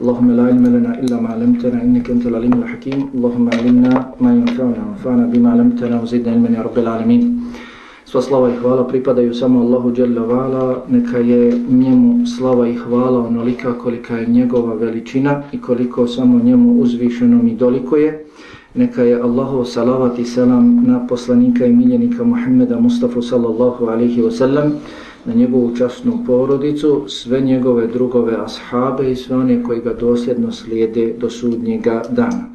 اللهم لا علم لنا إلا ما علمتنا إنك أنت العليم الحكيم اللهم علمنا ما ينفعنا وانفعنا بما علمتنا وزدنا علما يا رب العالمين Sva slava i hvala pripadaju samo Allahu Jalla Vala, neka je njemu slava i hvala onolika kolika je njegova veličina i koliko samo njemu uzvišenom i doliko je. Neka je Allahu salavat i selam na poslanika i miljenika Muhammeda Mustafa sallallahu alaihi wa sallam, na njegovu časnu porodicu, sve njegove drugove ashabe i sve one koji ga dosljedno slijede do sudnjega dana.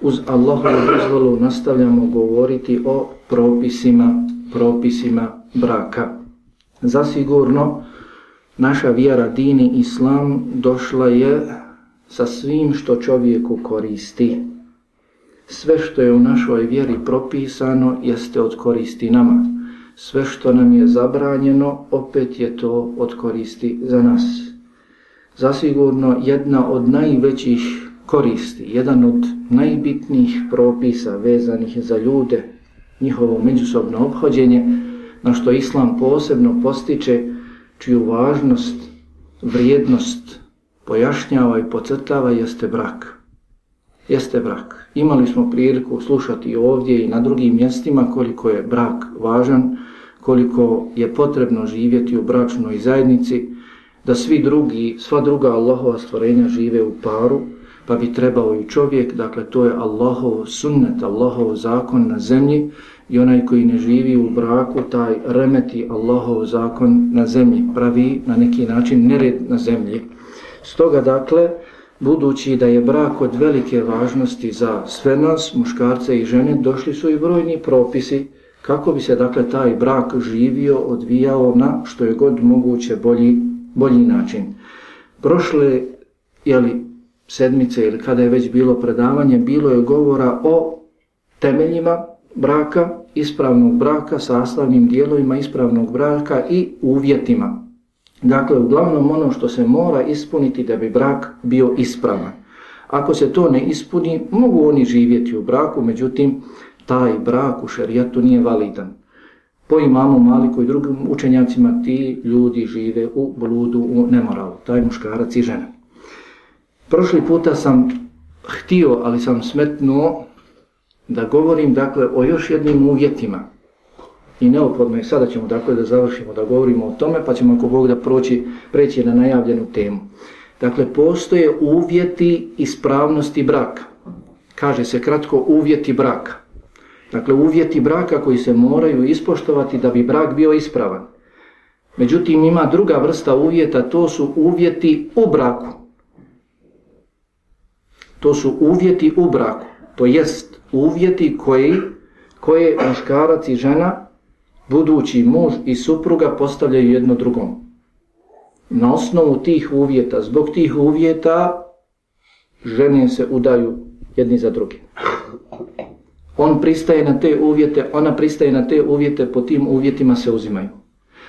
Uz Allahovu dozvolu nastavljamo govoriti o propisima, propisima braka. Zasigurno, naša vjera dini islam došla je sa svim što čovjeku koristi. Sve što je u našoj vjeri propisano jeste od koristi nama sve što nam je zabranjeno, opet je to od koristi za nas. Zasigurno jedna od najvećih koristi, jedan od najbitnijih propisa vezanih za ljude, njihovo međusobno obhođenje, na što Islam posebno postiče, čiju važnost, vrijednost pojašnjava i pocrtava, jeste brak. Jeste brak. Imali smo priliku slušati ovdje i na drugim mjestima koliko je brak važan, koliko je potrebno živjeti u bračnoj zajednici, da svi drugi, sva druga Allahova stvorenja žive u paru, pa bi trebao i čovjek, dakle to je Allahov sunnet, Allahov zakon na zemlji i onaj koji ne živi u braku, taj remeti Allahov zakon na zemlji, pravi na neki način nered na zemlji. Stoga dakle, budući da je brak od velike važnosti za sve nas, muškarce i žene, došli su i brojni propisi kako bi se dakle taj brak živio, odvijao na što je god moguće bolji, bolji način. Prošle jeli, sedmice ili kada je već bilo predavanje, bilo je govora o temeljima braka, ispravnog braka, sastavnim dijelovima ispravnog braka i uvjetima. Dakle, uglavnom ono što se mora ispuniti da bi brak bio ispravan. Ako se to ne ispuni, mogu oni živjeti u braku, međutim, taj brak u šerijatu nije validan. Po imamu Maliku i drugim učenjacima ti ljudi žive u bludu, u nemoralu, taj muškarac i žena. Prošli puta sam htio, ali sam smetnuo da govorim dakle o još jednim uvjetima. I neophodno je sada ćemo dakle da završimo da govorimo o tome, pa ćemo ako Bog da proći, preći na najavljenu temu. Dakle, postoje uvjeti ispravnosti braka. Kaže se kratko uvjeti braka. Dakle, uvjeti braka koji se moraju ispoštovati da bi brak bio ispravan. Međutim, ima druga vrsta uvjeta, to su uvjeti u braku. To su uvjeti u braku. To jest uvjeti koji, koje muškarac i žena, budući muž i supruga, postavljaju jedno drugom. Na osnovu tih uvjeta, zbog tih uvjeta, žene se udaju jedni za drugi. On pristaje na te uvjete, ona pristaje na te uvjete, po tim uvjetima se uzimaju.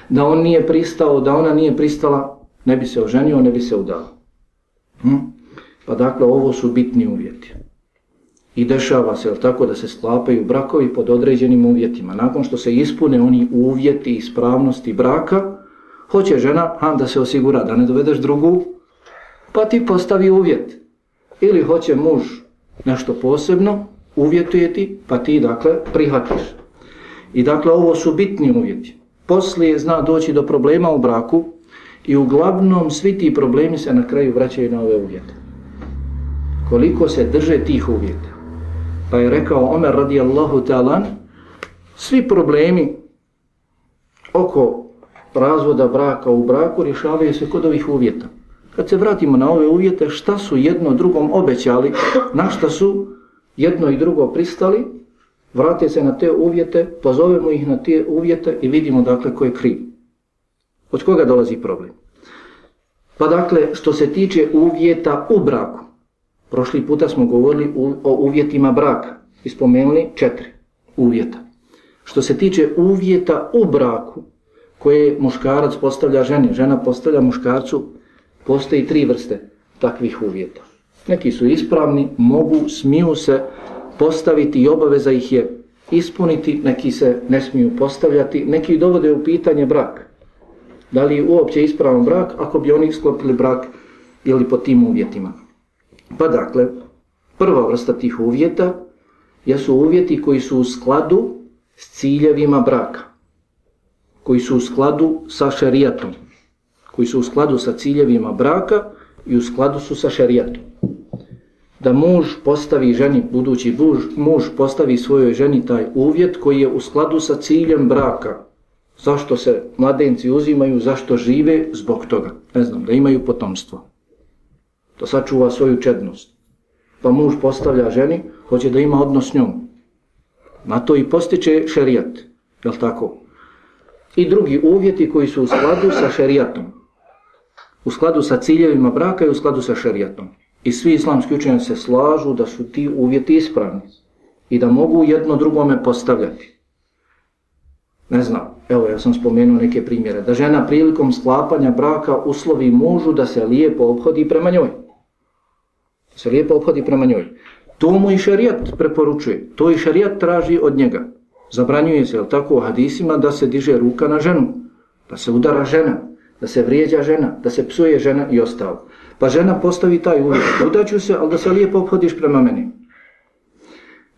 Da on nije pristao, da ona nije pristala, ne bi se oženio, ne bi se udao. Hm? Pa dakle, ovo su bitni uvjeti. I dešava se, tako, da se sklapaju brakovi pod određenim uvjetima. Nakon što se ispune oni uvjeti ispravnosti braka, hoće žena ha, da se osigura, da ne dovedeš drugu, pa ti postavi uvjet. Ili hoće muž nešto posebno, uvjetuje ti, pa ti dakle prihvatiš. I dakle ovo su bitni uvjeti. Poslije zna doći do problema u braku i uglavnom svi ti problemi se na kraju vraćaju na ove uvjete. Koliko se drže tih uvjeta. Pa je rekao Omer radijallahu ta'ala svi problemi oko razvoda braka u braku rješavaju se kod ovih uvjeta. Kad se vratimo na ove uvjete, šta su jedno drugom obećali, na šta su jedno i drugo pristali, vrate se na te uvjete, pozovemo ih na te uvjete i vidimo dakle ko je kriv. Od koga dolazi problem? Pa dakle, što se tiče uvjeta u braku, Prošli puta smo govorili o uvjetima braka i spomenuli četiri uvjeta. Što se tiče uvjeta u braku koje muškarac postavlja ženi, žena postavlja muškarcu, postoji tri vrste takvih uvjeta. Neki su ispravni, mogu, smiju se postaviti i obaveza ih je ispuniti, neki se ne smiju postavljati, neki dovode u pitanje brak. Da li je uopće ispravan brak ako bi oni sklopili brak ili po tim uvjetima. Pa dakle, prva vrsta tih uvjeta jesu uvjeti koji su u skladu s ciljevima braka, koji su u skladu sa šerijatom, koji su u skladu sa ciljevima braka i u skladu su sa šerijatom. Da muž postavi ženi, budući muž, muž postavi svojoj ženi taj uvjet koji je u skladu sa ciljem braka. Zašto se mladenci uzimaju, zašto žive? Zbog toga. Ne znam, da imaju potomstvo. Da sačuva svoju čednost. Pa muž postavlja ženi, hoće da ima odnos s njom. Na to i postiče šerijat. Je tako? I drugi uvjeti koji su u skladu sa šerijatom. U skladu sa ciljevima braka i u skladu sa šerijatom. I svi islamski učenjaci se slažu da su ti uvjeti ispravni. I da mogu jedno drugome postavljati. Ne znam, evo ja sam spomenuo neke primjere. Da žena prilikom sklapanja braka uslovi mužu da se lijepo obhodi prema njoj. Se lijepo obhodi prema njoj. To mu i šarijat preporučuje. To i šarijat traži od njega. Zabranjuje se, jel tako, u hadisima da se diže ruka na ženu. Da se udara žena. Da se vrijeđa žena. Da se psuje žena i ostalo. Pa žena postavi taj uvijek. Udaću se, ali da se lijepo obhodiš prema meni.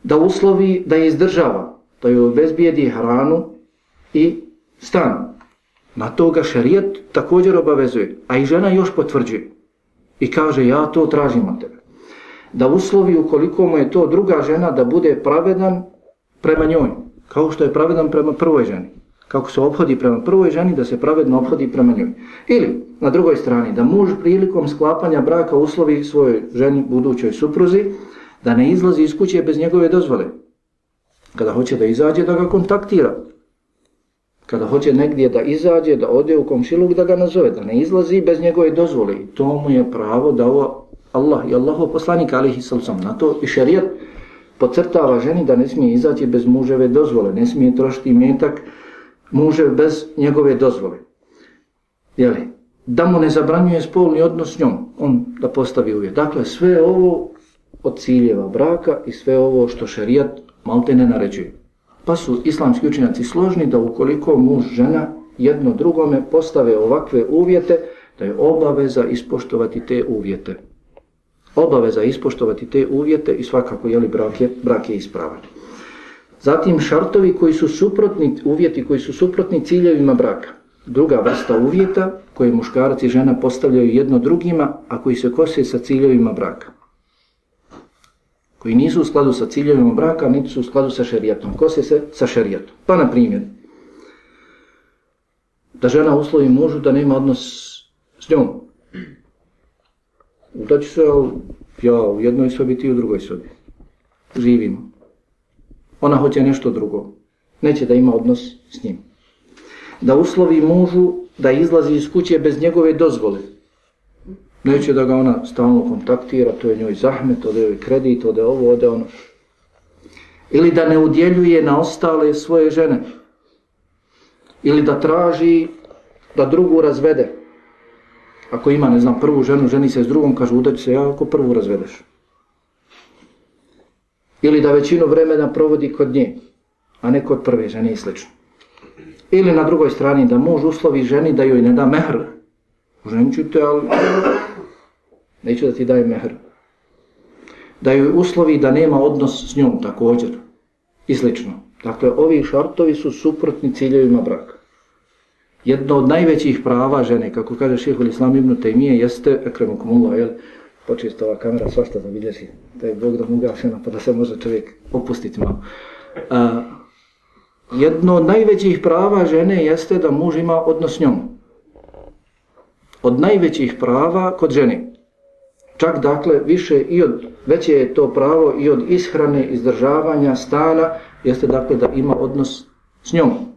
Da uslovi, da je izdržava. Da joj bezbijedi hranu i stan. Na toga šarijat također obavezuje. A i žena još potvrđuje. I kaže, ja to tražim od tebe da uslovi ukoliko mu je to druga žena da bude pravedan prema njoj, kao što je pravedan prema prvoj ženi. Kako se obhodi prema prvoj ženi, da se pravedno obhodi prema njoj. Ili, na drugoj strani, da muž prilikom sklapanja braka uslovi svojoj ženi, budućoj supruzi, da ne izlazi iz kuće bez njegove dozvole. Kada hoće da izađe, da ga kontaktira. Kada hoće negdje da izađe, da ode u komšiluk, da ga nazove, da ne izlazi bez njegove dozvole. I to mu je pravo da ovo Allah i Allahov poslanik alihi sallam na to i šarijat pocrtava ženi da ne smije izaći bez muževe dozvole, ne smije trošiti metak muže bez njegove dozvole. Jeli? Da mu ne zabranjuje spolni odnos s njom, on da postavi uvjet. Dakle, sve ovo od ciljeva braka i sve ovo što šarijat malte ne naređuje. Pa su islamski učenjaci složni da ukoliko muž, žena jedno drugome postave ovakve uvjete, da je obaveza ispoštovati te uvjete obaveza ispoštovati te uvjete i svakako je li brak je, brak je ispravan. Zatim šartovi koji su suprotni, uvjeti koji su suprotni ciljevima braka. Druga vrsta uvjeta koje muškarac i žena postavljaju jedno drugima, a koji se kose sa ciljevima braka. Koji nisu u skladu sa ciljevima braka, niti su u skladu sa šerijatom. Kose se sa šerijatom. Pa na primjer, da žena uslovi mužu da nema odnos s njom, da ću se ja u jednoj sobi, ti u drugoj sobi. Živimo. Ona hoće nešto drugo. Neće da ima odnos s njim. Da uslovi mužu da izlazi iz kuće bez njegove dozvole. Neće da ga ona stalno kontaktira, to je njoj zahmet, ode joj kredit, ode ovo, ode ono. Ili da ne udjeljuje na ostale svoje žene. Ili da traži da drugu razvede. Ako ima, ne znam, prvu ženu, ženi se s drugom, kaže, udać se ja ako prvu razvedeš. Ili da većinu vremena provodi kod nje, a ne kod prve žene i slično. Ili na drugoj strani, da muž uslovi ženi da joj ne da mehr. Ženit ću te, ali neću da ti daje mehr. Da joj uslovi da nema odnos s njom također. I slično. Dakle, ovi šartovi su suprotni ciljevima braka jedno od najvećih prava žene, kako kaže šehol Islam ibn Taymiye, jeste, ekremu kumullah, jel, počesto ova kamera svašta zabilježi, da je Bog da mu pa da se može čovjek opustiti malo. A, jedno od najvećih prava žene jeste da muž ima odnos s njom. Od najvećih prava kod žene. Čak dakle više i od, veće je to pravo i od ishrane, izdržavanja, stana, jeste dakle da ima odnos s njom.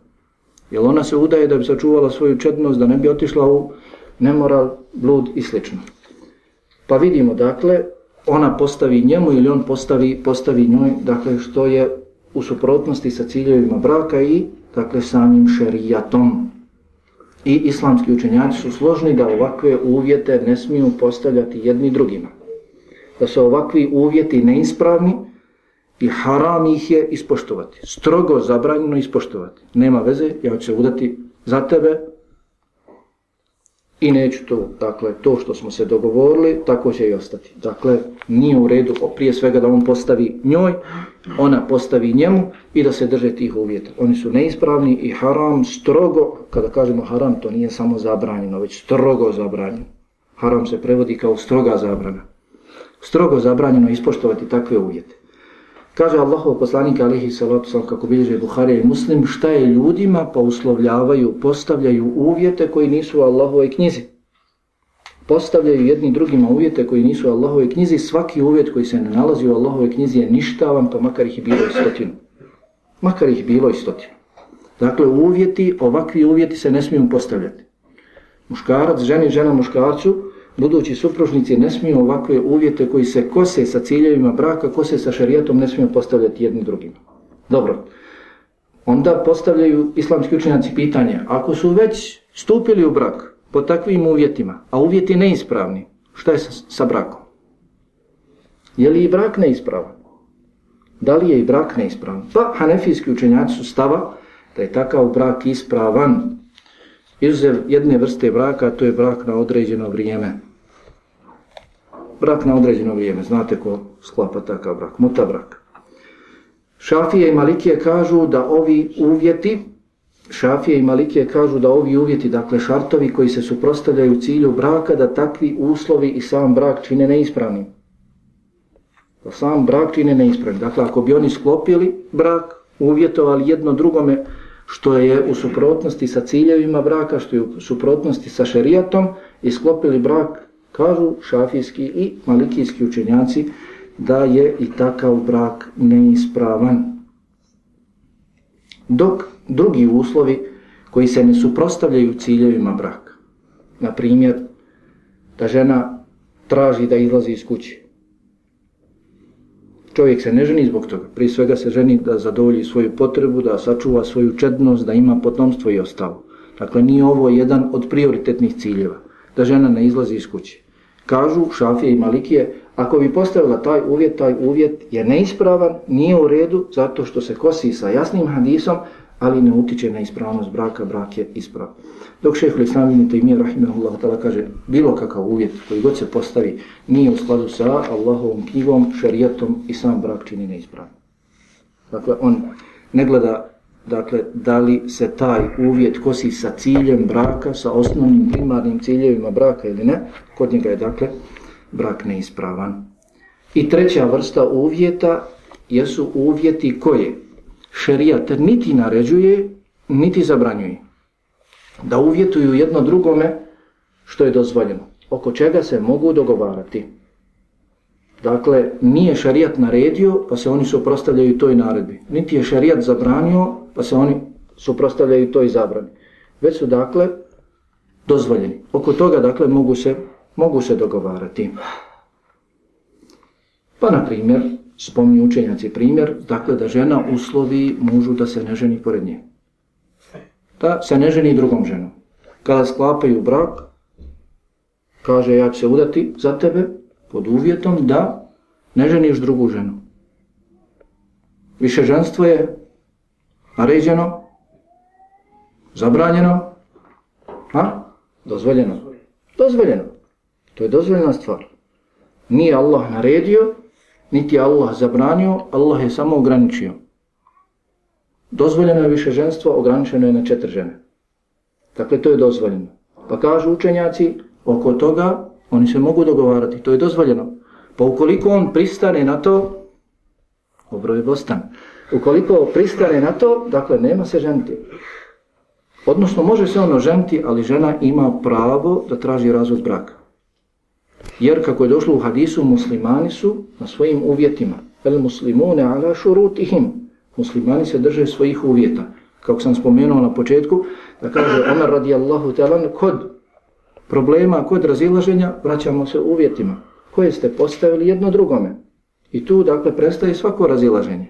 Jer ona se udaje da bi sačuvala svoju četnost, da ne bi otišla u nemoral, blud i sl. Pa vidimo, dakle, ona postavi njemu ili on postavi, postavi njoj, dakle što je u suprotnosti sa ciljevima braka i dakle samim šerijatom. I islamski učenjaci su složni da ovakve uvjete ne smiju postavljati jedni drugima. Da su ovakvi uvjeti neispravni i haram ih je ispoštovati. Strogo zabranjeno ispoštovati. Nema veze, ja ću se udati za tebe, i neću to, dakle, to što smo se dogovorili, tako će i ostati. Dakle, nije u redu, prije svega da on postavi njoj, ona postavi njemu i da se drže tih uvjeta. Oni su neispravni i haram strogo, kada kažemo haram, to nije samo zabranjeno, već strogo zabranjeno. Haram se prevodi kao stroga zabrana. Strogo zabranjeno ispoštovati takve uvjete. Kaže Allahov poslanik alihi salatu salam kako bilježe Buharija i Muslim, šta je ljudima pa uslovljavaju, postavljaju uvjete koji nisu u Allahove knjizi. Postavljaju jedni drugima uvjete koji nisu u Allahove knjizi, svaki uvjet koji se ne nalazi u Allahove knjizi je ništavan, pa makar ih bilo i stotinu. Makar ih bilo i stotinu. Dakle, uvjeti, ovakvi uvjeti se ne smiju postavljati. Muškarac, ženi, žena muškarcu, budući supružnici ne smiju ovakve uvjete koji se kose sa ciljevima braka, kose sa šarijetom, ne smiju postavljati jedni drugima. Dobro. Onda postavljaju islamski učenjaci pitanje, ako su već stupili u brak po takvim uvjetima, a uvjeti neispravni, šta je sa, sa brakom? Je li i brak neispravan? Da li je i brak neispravan? Pa hanefijski učenjaci su stava da je takav brak ispravan, Izuzev jedne vrste braka, to je brak na određeno vrijeme. Brak na određeno vrijeme, znate ko sklapa takav brak, muta brak. Šafije i Malikije kažu da ovi uvjeti, Šafije i Malikije kažu da ovi uvjeti, dakle šartovi koji se suprostavljaju cilju braka, da takvi uslovi i sam brak čine neispravnim. Da sam brak čine neispravnim. Dakle, ako bi oni sklopili brak, uvjetovali jedno drugome, što je u suprotnosti sa ciljevima braka, što je u suprotnosti sa šerijatom i sklopili brak, kažu šafijski i malikijski učenjaci, da je i takav brak neispravan. Dok drugi uslovi koji se ne suprostavljaju ciljevima braka, na primjer, da žena traži da izlazi iz kuće, Čovjek se ne ženi zbog toga. Prije svega se ženi da zadovolji svoju potrebu, da sačuva svoju čednost, da ima potomstvo i ostalo. Dakle, nije ovo jedan od prioritetnih ciljeva. Da žena ne izlazi iz kuće. Kažu Šafije i Malikije, ako bi postavila taj uvjet, taj uvjet je neispravan, nije u redu, zato što se kosi sa jasnim hadisom, ali ne utiče na ispravnost braka, brak je ispravan. Dok šeho Islam ibn Taymiyyah rahimahullah ta'ala kaže bilo kakav uvjet koji god se postavi nije u skladu sa Allahovom knjigom, šarijatom i sam brak čini neispravno. Dakle, on ne gleda dakle, da li se taj uvjet kosi sa ciljem braka, sa osnovnim primarnim ciljevima braka ili ne, kod njega je dakle brak neispravan. I treća vrsta uvjeta jesu uvjeti koje šerijat niti naređuje, niti zabranjuje da uvjetuju jedno drugome što je dozvoljeno, oko čega se mogu dogovarati. Dakle, nije šerijat naredio, pa se oni suprostavljaju toj naredbi. Niti je šerijat zabranio, pa se oni suprostavljaju toj zabrani. Već su, dakle, dozvoljeni. Oko toga, dakle, mogu se, mogu se dogovarati. Pa, na primjer, spominju učenjaci primjer, dakle, da žena uslovi mužu da se ne ženi pored nje da se ne ženi drugom ženom. Kada sklapaju brak, kaže ja ću se udati za tebe pod uvjetom da ne ženiš drugu ženu. Više ženstvo je naređeno, zabranjeno, a? Dozvoljeno. Dozvoljeno. To je dozvoljena stvar. Nije Allah naredio, niti Allah zabranio, Allah je samo ograničio. Dozvoljeno je više ženstvo, ograničeno je na četiri žene. Dakle, to je dozvoljeno. Pa kažu učenjaci, oko toga oni se mogu dogovarati, to je dozvoljeno. Pa ukoliko on pristane na to, obro je bostan, ukoliko pristane na to, dakle, nema se ženiti. Odnosno, može se ono ženiti, ali žena ima pravo da traži razvod braka. Jer, kako je došlo u hadisu, muslimani su na svojim uvjetima. El muslimune ala šurutihim muslimani se drže svojih uvjeta. Kako sam spomenuo na početku, da kaže Omer radijallahu talan, kod problema, kod razilaženja, vraćamo se uvjetima. koje ste postavili jedno drugome. I tu dakle prestaje svako razilaženje.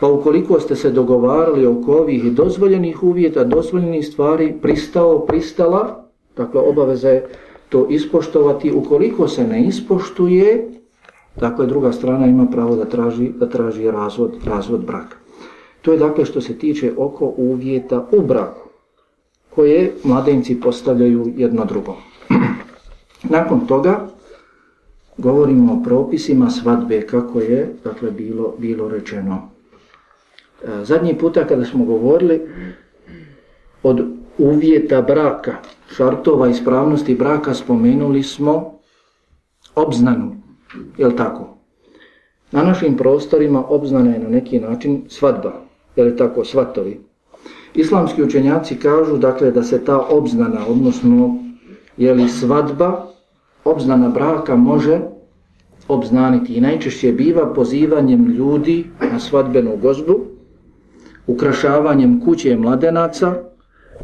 Pa ukoliko ste se dogovarali oko ovih dozvoljenih uvjeta, dozvoljenih stvari, pristao, pristala, dakle obaveza je to ispoštovati. Ukoliko se ne ispoštuje, dakle druga strana ima pravo da traži, da traži razvod, razvod braka. To je dakle što se tiče oko uvjeta u braku, koje mladenci postavljaju jedno drugo. Nakon toga, govorimo o propisima svadbe kako je dakle bilo bilo rečeno. E, zadnji puta kada smo govorili od uvjeta braka, šartova ispravnosti braka spomenuli smo obznanu, je li tako? Na našim prostorima obznana je na neki način svadba, je li tako, svatovi. Islamski učenjaci kažu dakle da se ta obznana, odnosno je li svadba, obznana braka može obznaniti i najčešće biva pozivanjem ljudi na svadbenu gozbu, ukrašavanjem kuće mladenaca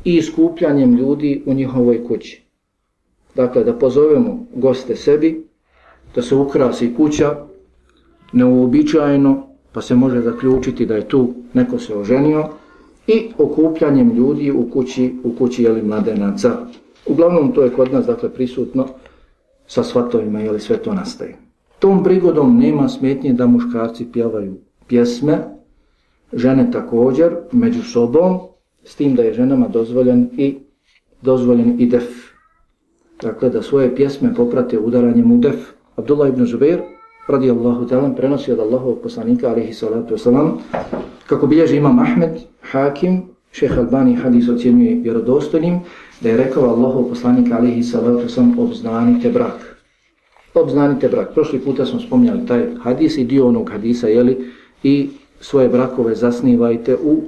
i iskupljanjem ljudi u njihovoj kući. Dakle, da pozovemo goste sebi, da se ukrasi kuća neuobičajeno, pa se može zaključiti da je tu neko se oženio, i okupljanjem ljudi u kući, u kući jeli, mladenaca. Uglavnom, to je kod nas dakle, prisutno sa svatovima, jeli sve to nastaje. Tom prigodom nema smetnje da muškarci pjevaju pjesme, žene također, među sobom, s tim da je ženama dozvoljen i dozvoljen i def. Dakle, da svoje pjesme poprate udaranjem u def. Abdullah ibn Zubair, radijallahu talan, prenosi od Allahovog poslanika, alihi salatu wasalam, kako bilježi imam Ahmed, Hakim, šeha Albani hadis ocjenjuje vjerodostojnim, da je rekao Allahov poslanik alihi salatu wasalam, obznanite brak. Obznanite brak. Prošli puta smo spomnjali taj hadis i dio onog hadisa, jeli, i svoje brakove zasnivajte u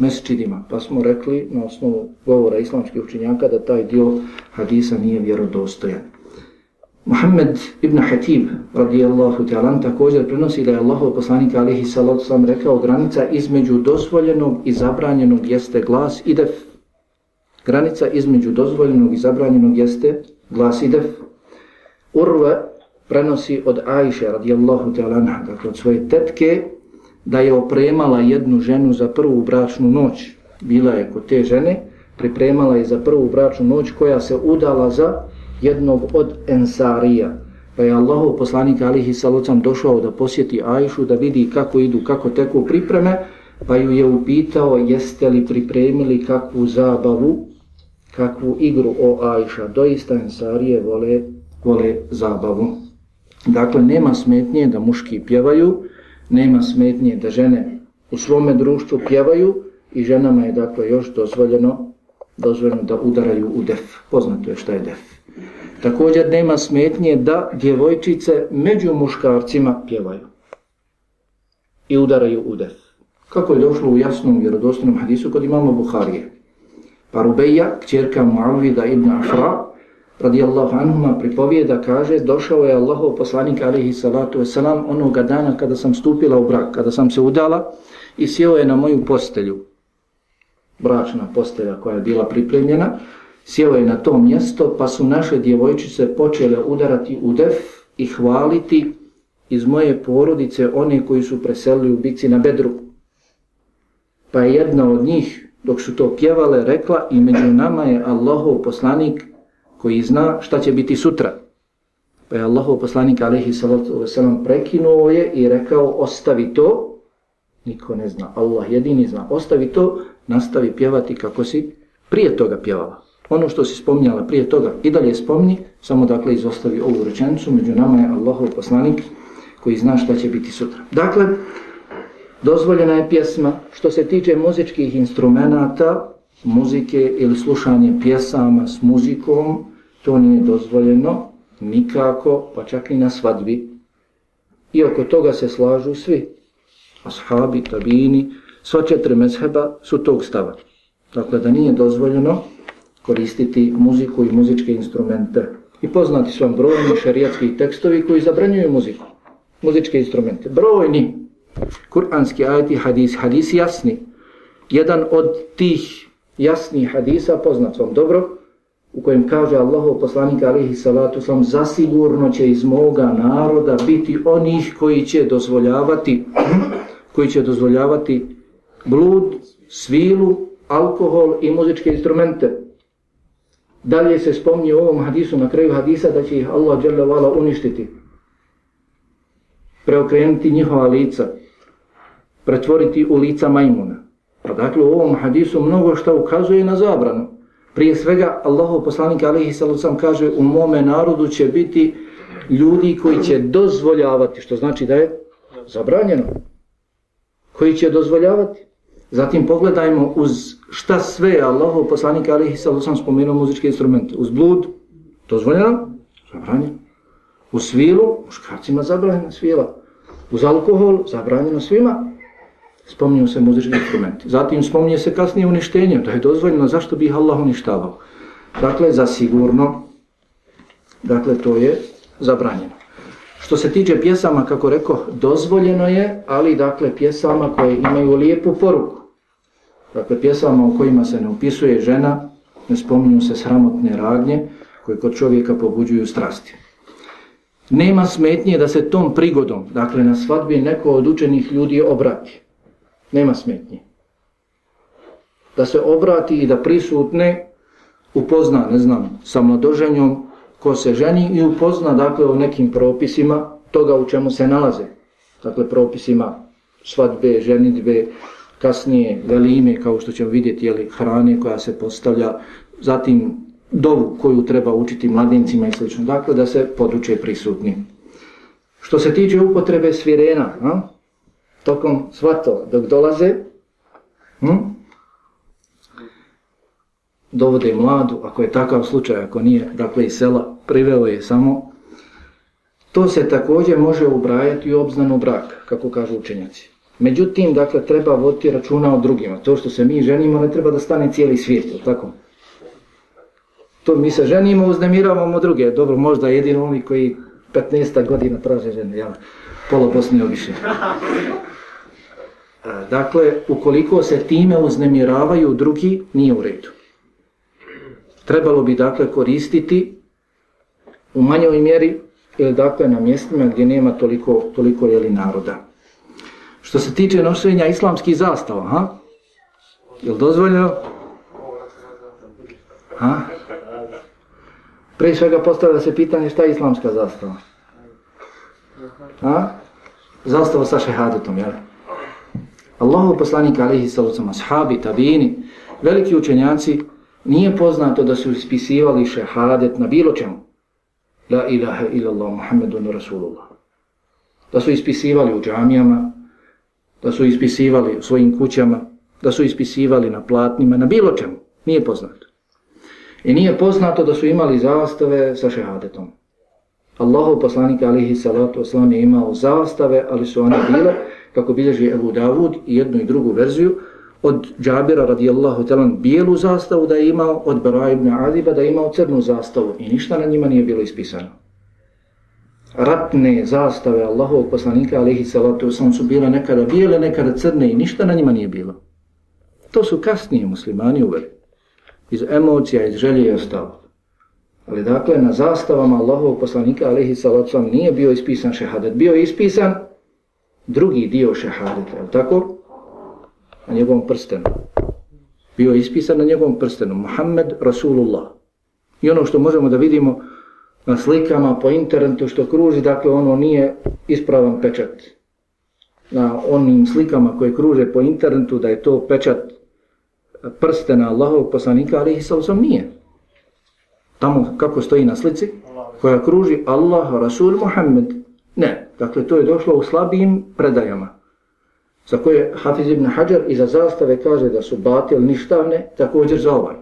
mesčidima. Pa smo rekli na osnovu govora islamskih učinjaka da taj dio hadisa nije vjerodostojan. Muhammed ibn Hatib radijallahu ta'ala također prenosi da je Allahov poslanik alihi salatu sam rekao granica između dozvoljenog i zabranjenog jeste glas i def. Granica između dozvoljenog i zabranjenog jeste glas i def. Urva prenosi od Ajše radijallahu ta'ala dakle od svoje tetke da je opremala jednu ženu za prvu bračnu noć. Bila je kod te žene, pripremala je za prvu bračnu noć koja se udala za jednog od ensarija. Pa je Allahov poslanik alihi salocam došao da posjeti Ajšu, da vidi kako idu, kako teku pripreme, pa ju je upitao jeste li pripremili kakvu zabavu, kakvu igru o Ajša. Doista ensarije vole, vole zabavu. Dakle, nema smetnje da muški pjevaju, nema smetnje da žene u svome društvu pjevaju i ženama je dakle još dozvoljeno, dozvoljeno da udaraju u def. Poznato je šta je def. Također nema smetnje da djevojčice među muškarcima pjevaju i udaraju u def. Kako je došlo u jasnom vjerodostojnom hadisu kod imamo Buharije. Pa Rubeja, kćerka Muavida ibn Afra, radijallahu anhuma pripovijeda, kaže, došao je Allahov poslanik alihi salatu wasalam onoga dana kada sam stupila u brak, kada sam se udala i sjeo je na moju postelju, bračna postelja koja je bila pripremljena, sjeo je na to mjesto, pa su naše djevojčice počele udarati u def i hvaliti iz moje porodice one koji su preselili u bici na bedru. Pa je jedna od njih, dok su to pjevale, rekla i među nama je Allahov poslanik koji zna šta će biti sutra. Pa je Allahov poslanik alaihi salatu wasalam prekinuo je i rekao ostavi to, niko ne zna, Allah jedini zna, ostavi to, nastavi pjevati kako si prije toga pjevala. Ono što si spominjala prije toga i dalje spomni, samo dakle izostavi ovu rečenicu, među nama je Allahov poslanik koji zna šta će biti sutra. Dakle, dozvoljena je pjesma što se tiče muzičkih instrumenta, muzike ili slušanje pjesama s muzikom, to nije dozvoljeno nikako, pa čak i na svadbi. I oko toga se slažu svi, ashabi, tabini, sva četiri mezheba su tog stava. Dakle, da nije dozvoljeno koristiti muziku i muzičke instrumente. I poznati su vam brojni šarijatski tekstovi koji zabranjuju muziku, muzičke instrumente. Brojni. Kur'anski ajati hadis, hadis jasni. Jedan od tih jasnih hadisa, poznat vam dobro, u kojem kaže Allahov poslanik alihi salatu sam zasigurno će iz moga naroda biti onih koji će dozvoljavati koji će dozvoljavati blud, svilu, alkohol i muzičke instrumente. Dalje se spomni u ovom hadisu, na kraju hadisa, da će ih Allah dželle uništiti. Preokrenuti njihova lica. Pretvoriti u lica majmuna. Pa dakle, u ovom hadisu mnogo što ukazuje na zabranu. Prije svega, Allahu poslanik alihi sallam kaže u mome narodu će biti ljudi koji će dozvoljavati, što znači da je zabranjeno. Koji će dozvoljavati. Zatim pogledajmo uz šta sve je Allahu poslanik alihi sallam spomenuo muzičke instrumente. Uz blud, dozvoljeno, zabranjeno. U svilu, muškarcima zabranjeno svila. Uz alkohol, zabranjeno svima spominju se muzički instrumenti. Zatim spominje se kasnije uništenje, da je dozvoljeno, zašto bi ih Allah uništavao? Dakle, za sigurno, dakle, to je zabranjeno. Što se tiče pjesama, kako rekao, dozvoljeno je, ali, dakle, pjesama koje imaju lijepu poruku. Dakle, pjesama u kojima se ne upisuje žena, ne spominju se sramotne radnje, koje kod čovjeka pobuđuju strasti. Nema smetnje da se tom prigodom, dakle, na svadbi neko od učenih ljudi obrati nema smetnje. Da se obrati i da prisutne upozna, ne znam, sa mladoženjom ko se ženi i upozna, dakle, o nekim propisima toga u čemu se nalaze. Dakle, propisima svadbe, ženitbe, kasnije velime, kao što ćemo vidjeti, jeli, hrane koja se postavlja, zatim dovu koju treba učiti mladincima i sl. Dakle, da se poduče prisutni. Što se tiče upotrebe svirena, a? Tokom svato dok dolaze, hm? dovode mladu, ako je takav slučaj, ako nije, dakle iz sela, priveo je samo, to se također može ubrajati u obznanu brak, kako kažu učenjaci. Međutim, dakle, treba voditi računa o drugima. To što se mi ženimo, ne treba da stane cijeli svijet, tako? To mi se ženimo, uznemiravamo druge. Dobro, možda jedino oni koji 15 godina traže žene, jel? Pola Bosne obišli. E, dakle, ukoliko se time uznemiravaju drugi, nije u redu. Trebalo bi, dakle, koristiti u manjoj mjeri ili, dakle, na mjestima gdje nema toliko, toliko jeli naroda. Što se tiče nošenja islamskih zastava, ha? Je li dozvoljeno? Ha? Prije svega postavlja se pitanje šta je islamska zastava. Ha? Zastava sa šehadetom, jel? Allahu poslanik alihi sallam, ashabi, tabini, veliki učenjaci, nije poznato da su ispisivali šehadet na bilo čemu. La ilaha illallah Muhammedun Rasulullah. Da su ispisivali u džamijama, da su ispisivali u svojim kućama, da su ispisivali na platnima, na bilo čemu. Nije poznato. I nije poznato da su imali zastave sa šehadetom. Allahov poslanik alihi salatu oslam je imao zastave, ali su one bile kako bilježi Ebu Davud i jednu i drugu verziju, od Džabira radijallahu talan bijelu zastavu da je imao, od Bara ibn Adiba da je imao crnu zastavu i ništa na njima nije bilo ispisano. Ratne zastave Allahovog poslanika alihi salatu oslam su bile nekada bijele, nekada crne i ništa na njima nije bilo. To su kasnije muslimani uveli. Iz emocija, iz želje i ostalo. Ali dakle, na zastavama Allahovog poslanika alihi salacom, nije bio ispisan šehadet. Bio je ispisan drugi dio šehadeta, je tako? Na njegovom prstenu. Bio je ispisan na njegovom prstenu. Muhammed Rasulullah. I ono što možemo da vidimo na slikama po internetu što kruži, dakle ono nije ispravan pečat. Na onim slikama koje kruže po internetu da je to pečat prstena Allahovog poslanika, ali ih sam nije. Tamo kako stoji na slici, koja kruži Allah, Rasul, Muhammed. Ne, dakle to je došlo u slabijim predajama. Za koje Hafiz ibn Hajar iza zastave kaže da su batil ništavne, također za ovaj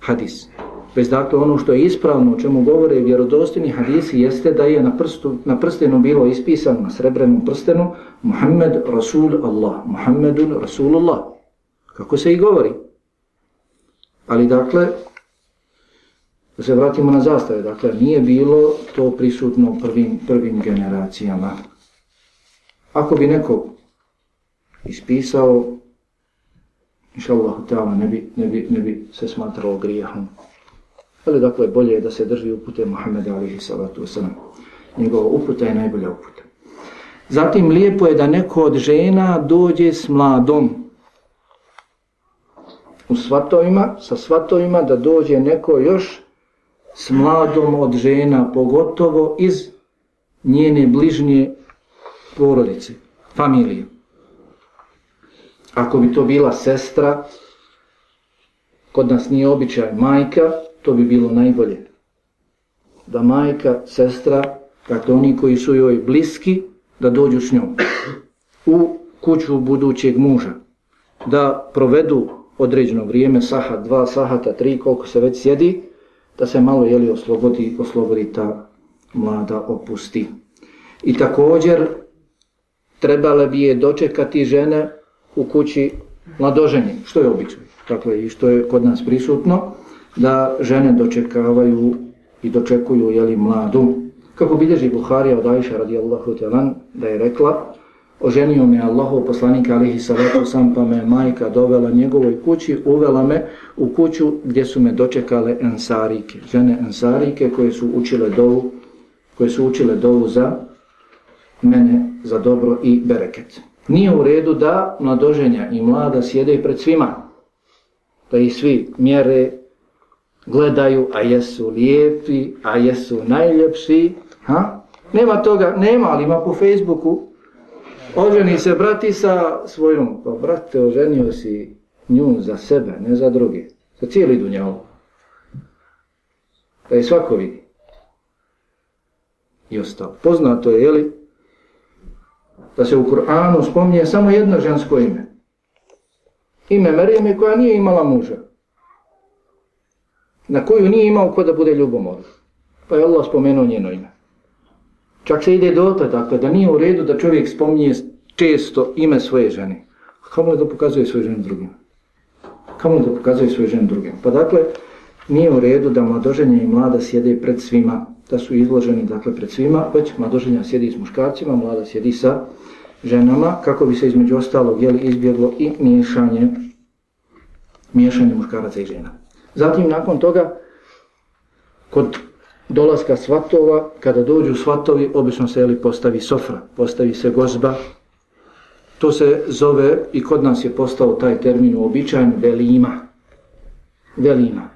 hadis. Bez dakle ono što je ispravno, o čemu govore vjerodostini hadisi, jeste da je na, prstu, na prstenu bilo ispisano, na srebrenom prstenu, Muhammed Rasul Allah, Muhammedun Rasulullah. Kako se i govori. Ali dakle, Da se vratimo na zastave, dakle, nije bilo to prisutno prvim, prvim generacijama. Ako bi neko ispisao, inša Allah, ne bi, ne, bi, ne bi se smatralo grijehom. Ali dakle, bolje je da se drži upute Muhammeda alihi salatu wasalam. Njegova uputa je najbolja uputa. Zatim, lijepo je da neko od žena dođe s mladom. U svatovima, sa svatovima, da dođe neko još s mladom od žena, pogotovo iz njene bližnje porodice, familije. Ako bi to bila sestra, kod nas nije običaj majka, to bi bilo najbolje. Da majka, sestra, dakle oni koji su joj bliski, da dođu s njom u kuću budućeg muža. Da provedu određeno vrijeme, sahat, dva sahata, tri, koliko se već sjedi, da se malo jeli oslobodi, oslobodi ta mlada opusti. I također trebale bi je dočekati žene u kući mladoženje, što je običaj, dakle i što je kod nas prisutno, da žene dočekavaju i dočekuju jeli, mladu. Kako bilježi Buharija od Aisha radijallahu talan, da je rekla, oženio me Allahov poslanik alihi salatu sam pa me majka dovela njegovoj kući, uvela me u kuću gdje su me dočekale ensarike, žene ensarike koje su učile dovu, koje su učile dovu za mene, za dobro i bereket. Nije u redu da mladoženja i mlada sjede pred svima, da ih svi mjere, gledaju, a jesu lijepi, a jesu najljepši, ha? Nema toga, nema, ali ima po Facebooku, oženi se brati sa svojom, pa brate, oženio si nju za sebe, ne za druge, za cijeli dunjavu. Da je svako vidi. I ostalo. Poznato je, jeli, da se u Kur'anu spominje samo jedno žensko ime. Ime Merijeme koja nije imala muža. Na koju nije imao ko da bude ljubomor. Pa je Allah spomenuo njeno ime. Čak se ide dotle, to, dakle, da nije u redu da čovjek spominje često ime svoje žene. Kamo da pokazuje svoje žene drugim? Kamo da pokazuje svoje žene drugim? Pa dakle, nije u redu da mladoženja i mlada sjede pred svima, da su izloženi dakle pred svima, već mladoženja sjedi s muškarcima, mlada sjedi sa ženama, kako bi se između ostalog jeli, izbjeglo i miješanje, miješanje muškaraca i žena. Zatim, nakon toga, kod dolaska svatova, kada dođu svatovi, obično se jeli, postavi sofra, postavi se gozba. To se zove, i kod nas je postao taj termin uobičajen, velima. Velima.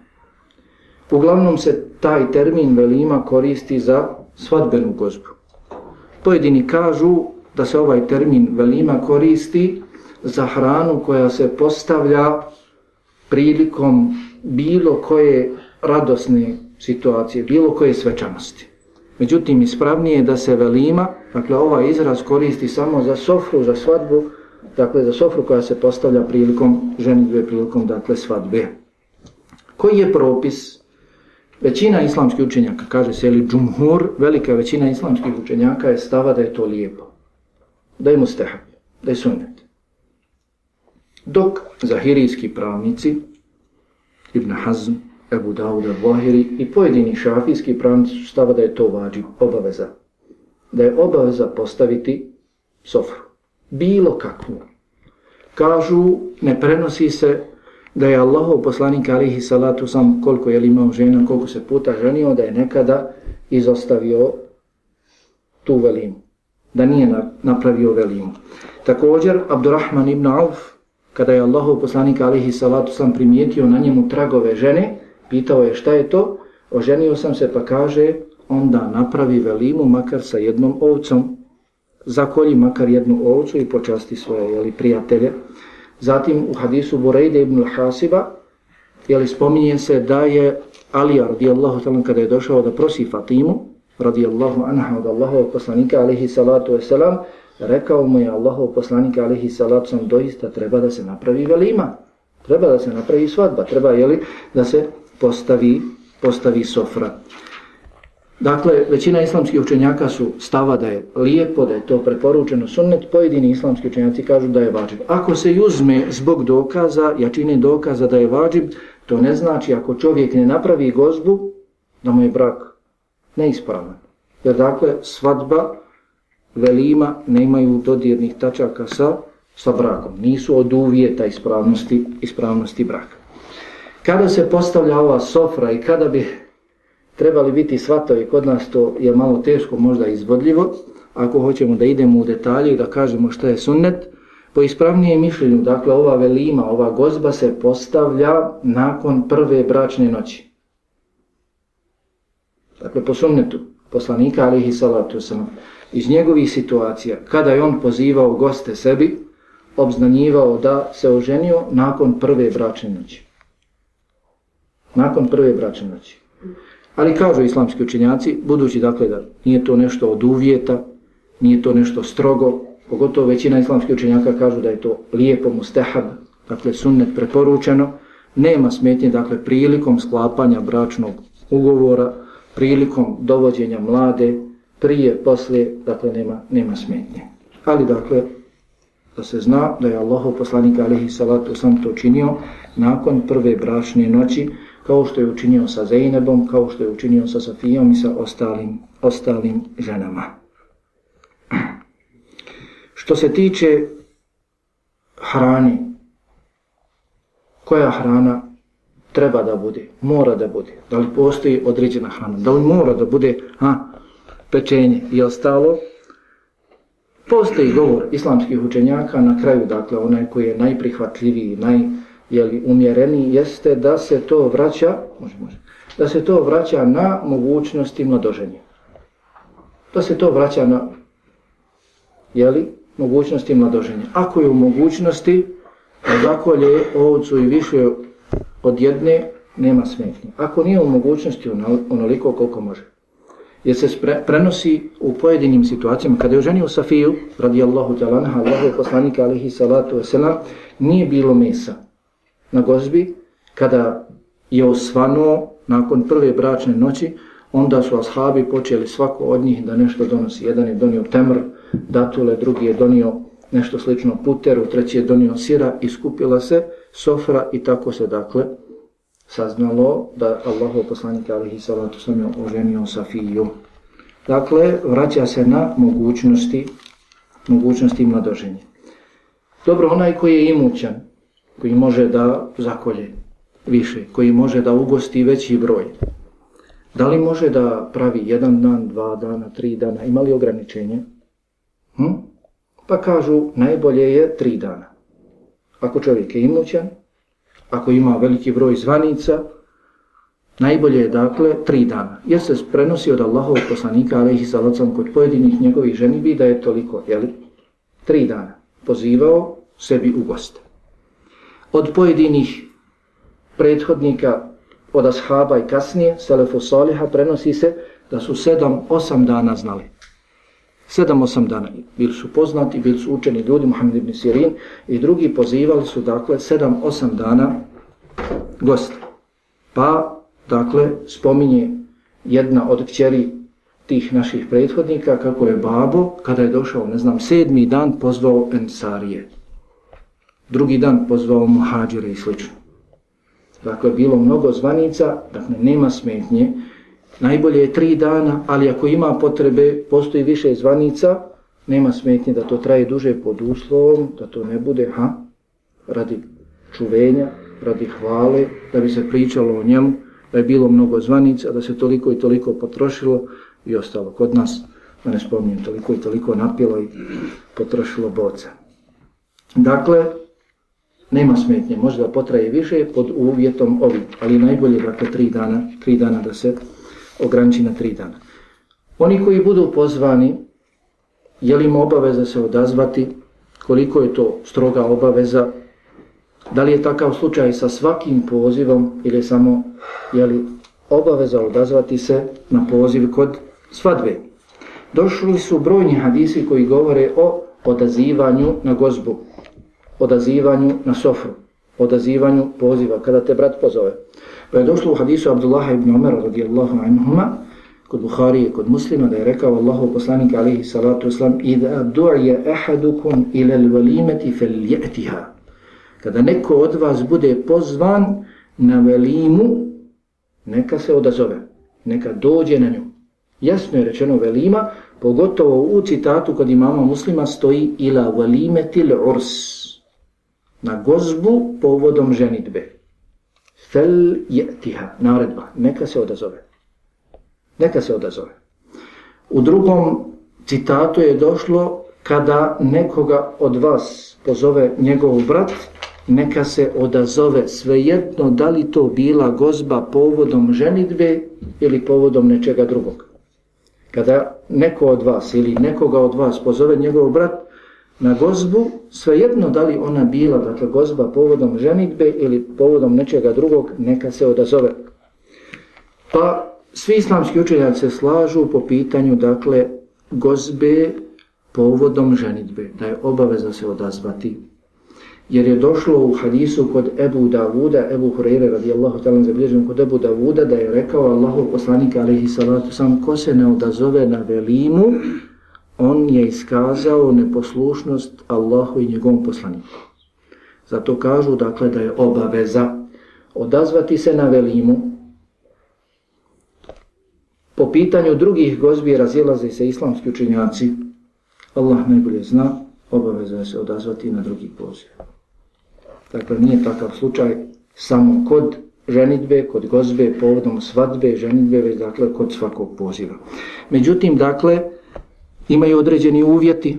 Uglavnom se taj termin velima koristi za svadbenu gozbu. Pojedini kažu da se ovaj termin velima koristi za hranu koja se postavlja prilikom bilo koje radosne situacije, bilo koje svečanosti. Međutim, ispravnije je da se velima, dakle ovaj izraz koristi samo za sofru, za svadbu, dakle za sofru koja se postavlja prilikom ženitve, prilikom dakle svadbe. Koji je propis? Većina islamskih učenjaka, kaže se ili džumhur, velika većina islamskih učenjaka je stava da je to lijepo da je mustahab, da je sunnet. Dok zahirijski pravnici, Ibn Hazm, Ebu Dauda Vahiri i pojedini šafijski pravnici su stava da je to vađi obaveza. Da je obaveza postaviti sofru. Bilo kakvu. Kažu, ne prenosi se da je Allahov poslanik alihi salatu sam koliko je li imao žena, koliko se puta ženio, da je nekada izostavio tu velimu. da nije napravio velimu. Također, Abdurrahman ibn Auf, kada je Allahov poslanik alihi salatu sam primijetio na njemu tragove žene, pitao je šta je to, oženio sam se pa kaže, onda napravi velimu makar sa jednom ovcom, zakolji makar jednu ovcu i počasti svoje jeli, prijatelje. Zatim u hadisu Burejde ibn Hasiba, jeli, spominje se da je Alija radijallahu talan kada je došao da prosi Fatimu, radijallahu anha od Allahov poslanika alihi salatu wasalam, rekao mu je Allahov poslanika alihi salatu sam doista treba da se napravi velima, treba da se napravi svadba, treba jeli, da se postavi, postavi sofra. Dakle, većina islamskih učenjaka su stava da je lijepo, da je to preporučeno sunnet, pojedini islamski učenjaci kažu da je vađib. Ako se uzme zbog dokaza, jačine dokaza da je vađib, to ne znači ako čovjek ne napravi gozbu, da mu je brak neispravan. Jer dakle, svadba, velima ne imaju dodirnih tačaka sa, sa brakom. Nisu od uvjeta ispravnosti, ispravnosti braka. Kada se postavlja ova sofra i kada bi trebali biti svatovi kod nas, to je malo teško, možda izvodljivo, ako hoćemo da idemo u detalje i da kažemo šta je sunnet, po ispravnijem mišljenju, dakle ova velima, ova gozba se postavlja nakon prve bračne noći. Dakle, po sunnetu poslanika alihi salatu sam, iz njegovih situacija, kada je on pozivao goste sebi, obznanjivao da se oženio nakon prve bračne noći. Nakon prve bračne noći. Ali kažu islamski učenjaci, budući dakle da nije to nešto od uvjeta, nije to nešto strogo, pogotovo većina islamskih učenjaka kažu da je to lijepo mustahab, dakle sunnet preporučeno, nema smetnje dakle prilikom sklapanja bračnog ugovora, prilikom dovođenja mlade, prije, poslije, dakle nema, nema smetnje. Ali dakle, da se zna da je Allahov poslanik alihi salatu sam to činio nakon prve bračne noći, kao što je učinio sa Zeynebom, kao što je učinio sa Safijom i sa ostalim, ostalim ženama. Što se tiče hrani, koja hrana treba da bude, mora da bude, da li postoji određena hrana, da li mora da bude ha, pečenje i ostalo, postoji govor islamskih učenjaka na kraju, dakle onaj koji je najprihvatljiviji, naj, jeli, umjereni jeste da se to vraća, može, može, da se to vraća na mogućnosti mladoženja. Da se to vraća na jeli, mogućnosti mladoženja. Ako je u mogućnosti zakolje ovcu i više od jedne, nema smetnje. Ako nije u mogućnosti onoliko koliko može. Jer se prenosi u pojedinim situacijama. Kada je oženio Safiju, radijallahu talanha, Allahu poslanika alihi salatu wasalam, nije bilo mesa na gozbi. Kada je osvanuo nakon prve bračne noći, onda su ashabi počeli svako od njih da nešto donosi. Jedan je donio temr, datule, drugi je donio nešto slično puteru, treći je donio sira i skupila se sofra i tako se dakle saznalo da Allahov poslanik alihi salatu sam je oženio Safiju. Dakle, vraća se na mogućnosti, mogućnosti mladoženja. Dobro, onaj koji je imućan, koji može da zakolje više, koji može da ugosti veći broj, da li može da pravi jedan dan, dva dana, tri dana, ima li ograničenje? Hm? Pa kažu, najbolje je tri dana. Ako čovjek je imućan, ako ima veliki broj zvanica, najbolje je dakle tri dana. Jer se prenosi od Allahovog poslanika, ali ih salacom kod pojedinih njegovih ženi bi da je toliko, jeli? Tri dana. Pozivao sebi u goste. Od pojedinih prethodnika, od ashaba i kasnije, Selefu Saliha, prenosi se da su sedam, osam dana znali. Sedam, osam dana. Bili su poznati, bili su učeni ljudi, Muhammed ibn Sirin i drugi pozivali su, dakle, sedam, osam dana gosti. Pa, dakle, spominje jedna od kćeri tih naših prethodnika, kako je babo, kada je došao, ne znam, sedmi dan pozvao Ensarije. Drugi dan pozvao Muhađire i slično. Dakle, bilo mnogo zvanica, dakle, nema smetnje, Najbolje je tri dana, ali ako ima potrebe, postoji više zvanica, nema smetnje da to traje duže pod uslovom, da to ne bude ha, radi čuvenja, radi hvale, da bi se pričalo o njemu, da je bilo mnogo zvanica, da se toliko i toliko potrošilo i ostalo kod nas, da ne spominjem, toliko i toliko napilo i potrošilo boca. Dakle, nema smetnje, može da potraje više pod uvjetom ovim, ali najbolje dakle tri dana, tri dana da se ograniči na tri dana. Oni koji budu pozvani, je li im obaveza se odazvati, koliko je to stroga obaveza, da li je takav slučaj sa svakim pozivom ili samo je li obaveza odazvati se na poziv kod svadbe. Došli su brojni hadisi koji govore o odazivanju na gozbu, odazivanju na sofru, odazivanju poziva, kada te brat pozove. Pa je došlo u hadisu Abdullaha ibn Umar radijallahu anhuma, kod Bukhari i kod muslima, da je rekao Allahu poslanik alaihi salatu islam Ida du'ja ahadukum ila al-valimeti fel je'tiha. Kada neko od vas bude pozvan na velimu, neka se odazove, neka dođe na nju. Jasno je rečeno velima, pogotovo u citatu kod imama muslima stoji ila valimeti urs Na gozbu povodom ženitbe fel jetiha, naredba, neka se odazove. Neka se odazove. U drugom citatu je došlo kada nekoga od vas pozove njegov brat, neka se odazove svejedno da li to bila gozba povodom ženitbe ili povodom nečega drugog. Kada neko od vas ili nekoga od vas pozove njegov brat na gozbu, svejedno da li ona bila, dakle, gozba povodom ženitbe ili povodom nečega drugog, neka se odazove. Pa svi islamski učenjaci se slažu po pitanju, dakle, gozbe povodom ženitbe, da je obaveza se odazvati. Jer je došlo u hadisu kod Ebu Davuda, Ebu Hureyre radijallahu talan zabilježen kod Ebu Davuda, da je rekao Allahov poslanika alaihi salatu sam, ko se ne odazove na velimu, on je iskazao neposlušnost Allahu i njegovom poslaniku. Zato kažu dakle da je obaveza odazvati se na velimu. Po pitanju drugih gozbi razilaze se islamski učinjaci. Allah najbolje zna, obaveza je se odazvati na drugi poziv. Dakle, nije takav slučaj samo kod ženitbe, kod gozbe, povodom svadbe, ženitbe, već dakle kod svakog poziva. Međutim, dakle, imaju određeni uvjeti.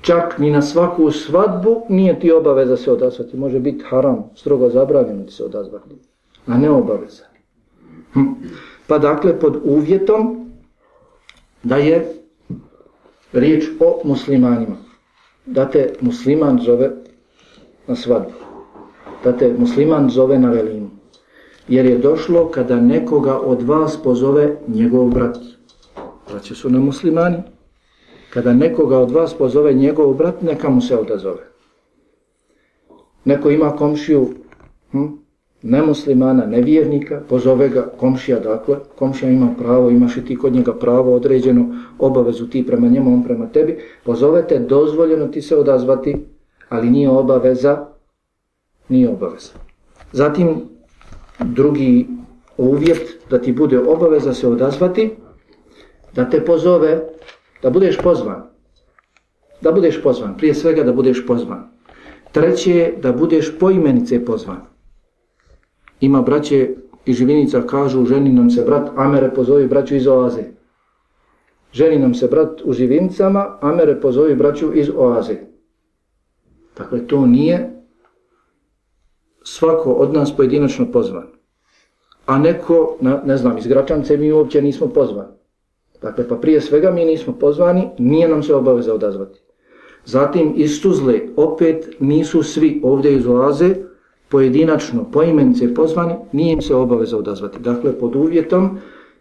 Čak ni na svaku svadbu nije ti obaveza se odazvati. Može biti haram, strogo zabranjeno ti se odazvati. A ne obaveza. Hm. Pa dakle, pod uvjetom da je riječ o muslimanima. Da te musliman zove na svadbu. Da te musliman zove na velinu. Jer je došlo kada nekoga od vas pozove njegov brat braće su na muslimani, kada nekoga od vas pozove njegov brat, neka mu se odazove. Neko ima komšiju hm, nemuslimana, nevjernika, pozove ga komšija, dakle, komšija ima pravo, imaš i ti kod njega pravo određenu obavezu ti prema njemu, on prema tebi, pozovete, dozvoljeno ti se odazvati, ali nije obaveza, nije obaveza. Zatim, drugi uvjet da ti bude obaveza se odazvati, da te pozove, da budeš pozvan. Da budeš pozvan, prije svega da budeš pozvan. Treće je da budeš po imenice pozvan. Ima braće i živinica kažu, ženi nam se brat, Amere pozovi braću iz oaze. Ženi nam se brat u živinicama, Amere pozovi braću iz oaze. Dakle, to nije svako od nas pojedinačno pozvan. A neko, ne znam, iz Gračance mi uopće nismo pozvani. Dakle, pa prije svega mi nismo pozvani, nije nam se obaveza odazvati. Zatim, iz Tuzle, opet nisu svi ovdje iz Oaze, pojedinačno, poimence pozvani, nije im se obaveza odazvati. Dakle, pod uvjetom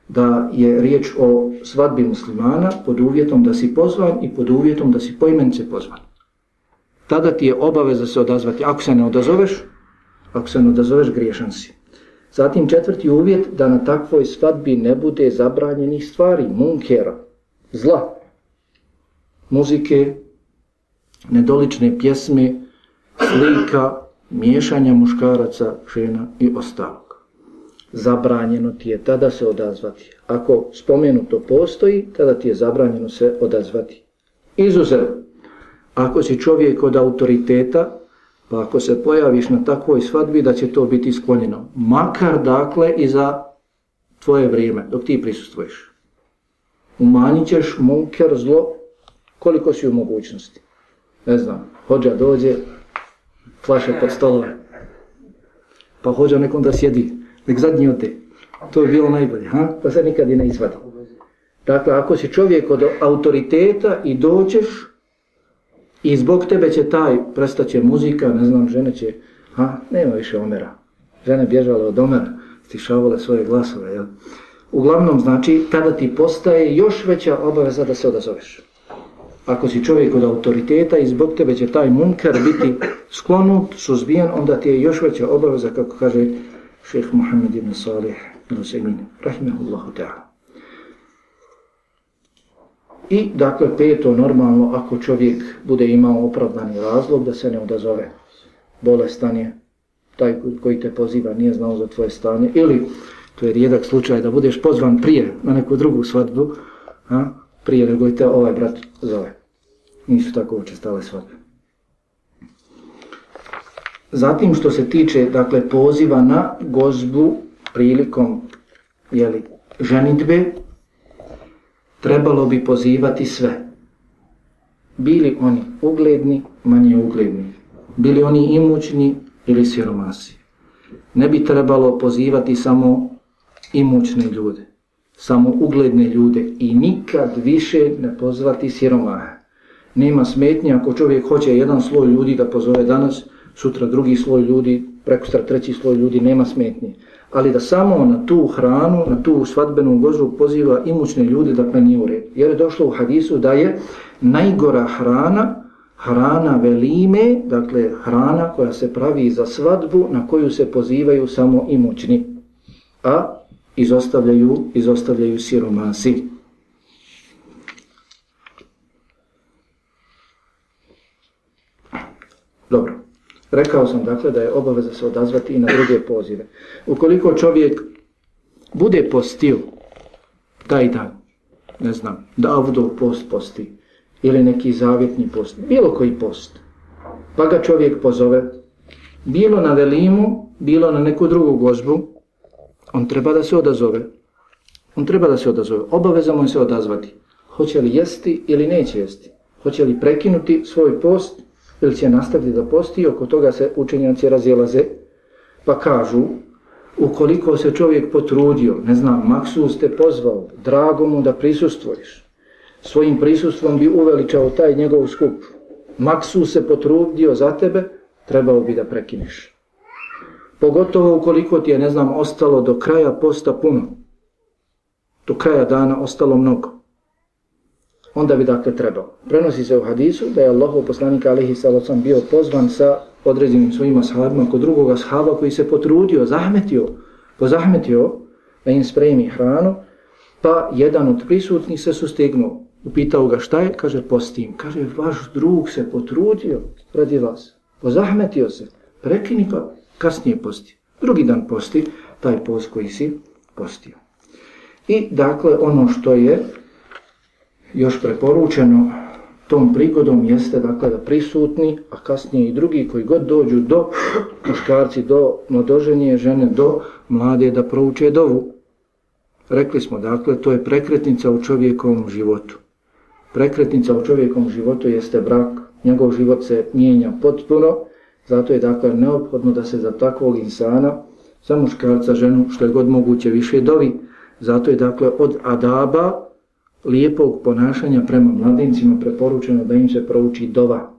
da je riječ o svadbi muslimana, pod uvjetom da si pozvan i pod uvjetom da si poimence pozvan. Tada ti je obaveza se odazvati. Ako se ne odazoveš, ako se ne odazoveš, griješan si. Zatim četvrti uvjet da na takvoj svadbi ne bude zabranjenih stvari, munkera, zla, muzike, nedolične pjesme, slika, miješanja muškaraca, žena i ostalog. Zabranjeno ti je tada se odazvati. Ako spomenuto postoji, tada ti je zabranjeno se odazvati. Izuzev, ako si čovjek od autoriteta, Pa ako se pojaviš na takvoj svadbi, da će to biti sklonjeno. Makar, dakle, i za tvoje vrijeme, dok ti prisustvuješ. Umanjit ćeš munker zlo koliko si u mogućnosti. Ne znam, hođa dođe, flaše pod stolove. Pa hođa nekom da sjedi, nek zadnji ode. To je bilo najbolje, ha? pa se nikad i ne izvada. Dakle, ako si čovjek od autoriteta i dođeš, I zbog tebe će taj, prestaće muzika, ne znam, žene će, ha, nema više omera. Žene bježale od omera, stišavale svoje glasove, jel? Uglavnom, znači, tada ti postaje još veća obaveza da se odazoveš. Ako si čovjek od autoriteta i zbog tebe će taj munker biti sklonut, suzbijan, onda ti je još veća obaveza, kako kaže šeheh Muhammed ibn Salih, rahimahullahu ta'ala. I, dakle, peto, normalno, ako čovjek bude imao opravdani razlog da se ne odazove bolestan je, taj koji te poziva nije znao za tvoje stanje, ili, to je rijedak slučaj, da budeš pozvan prije na neku drugu svadbu, a, prije nego te ovaj brat zove. Nisu tako učestale svadbe. Zatim što se tiče dakle poziva na gozbu prilikom jeli, ženitbe, trebalo bi pozivati sve. Bili oni ugledni, manje ugledni. Bili oni imućni ili siromasi. Ne bi trebalo pozivati samo imućne ljude, samo ugledne ljude i nikad više ne pozvati siromaha. Nema smetnje ako čovjek hoće jedan sloj ljudi da pozove danas, sutra drugi sloj ljudi, preko treći sloj ljudi, nema smetnje. Ali da samo na tu hranu, na tu svadbenu gozu poziva imućne ljude, dakle nije u redu. Jer je došlo u hadisu da je najgora hrana, hrana velime, dakle hrana koja se pravi za svadbu na koju se pozivaju samo imućni, a izostavljaju, izostavljaju siromasi. Dobro. Rekao sam dakle da je obaveza se odazvati i na druge pozive. Ukoliko čovjek bude postio taj dan, ne znam, da avdov post posti ili neki zavjetni post, bilo koji post, pa ga čovjek pozove, bilo na velimu, bilo na neku drugu gozbu, on treba da se odazove. On treba da se odazove. Obaveza mu se odazvati. Hoće li jesti ili neće jesti? Hoće li prekinuti svoj post ili će nastaviti da posti, oko toga se učenjaci razjelaze, pa kažu, ukoliko se čovjek potrudio, ne znam, Maksus te pozvao, drago mu da prisustvuješ, svojim prisustvom bi uveličao taj njegov skup, Maksus se potrudio za tebe, trebao bi da prekineš. Pogotovo ukoliko ti je, ne znam, ostalo do kraja posta puno, do kraja dana ostalo mnogo onda bi dakle trebao. Prenosi se u hadisu da je Allahov poslanik alihi sallam bio pozvan sa određenim svojim ashabima kod drugog ashaba koji se potrudio, zahmetio, pozahmetio da im spremi hranu, pa jedan od prisutnih se sustegnuo. Upitao ga šta je, kaže postim. Kaže, vaš drug se potrudio radi vas, pozahmetio se, prekini pa kasnije posti. Drugi dan posti, taj post koji si postio. I dakle, ono što je još preporučeno tom prigodom jeste dakle da prisutni, a kasnije i drugi koji god dođu do muškarci, do mladoženje žene, do mlade da prouče dovu. Rekli smo dakle, to je prekretnica u čovjekovom životu. Prekretnica u čovjekovom životu jeste brak, njegov život se mijenja potpuno, zato je dakle neophodno da se za takvog insana, za muškarca, ženu, što je god moguće više dovi, zato je dakle od adaba, lijepog ponašanja prema mladincima preporučeno da im se prouči dova